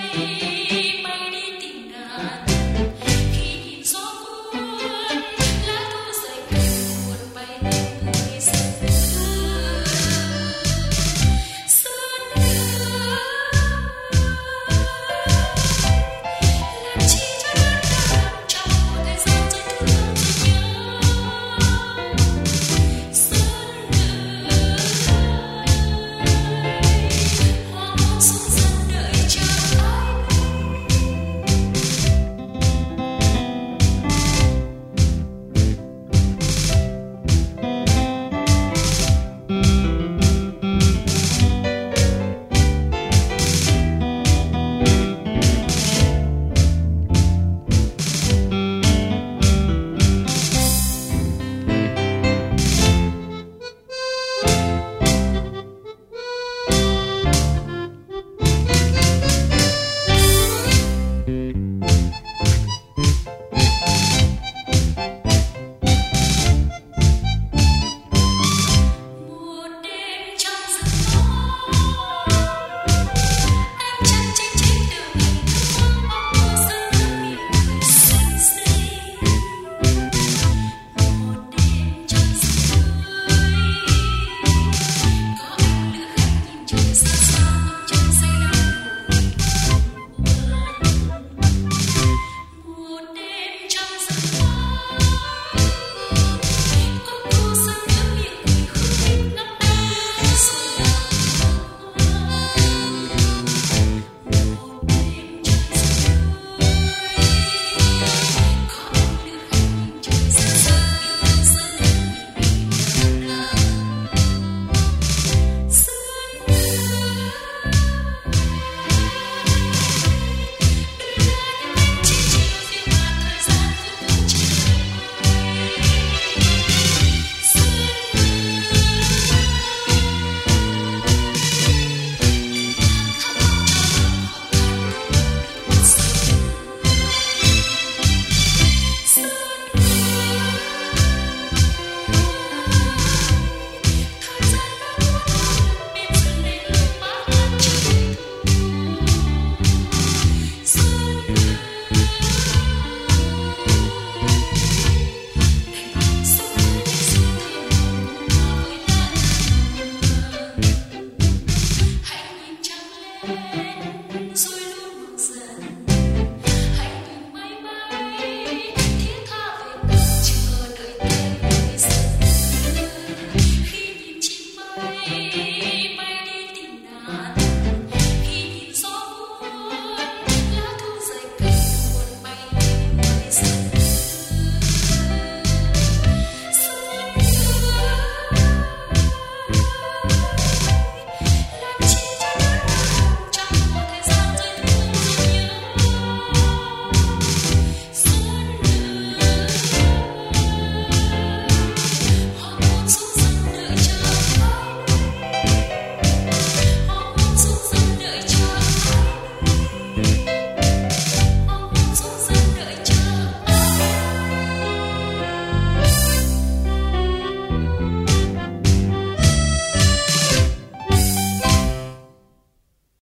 Maria.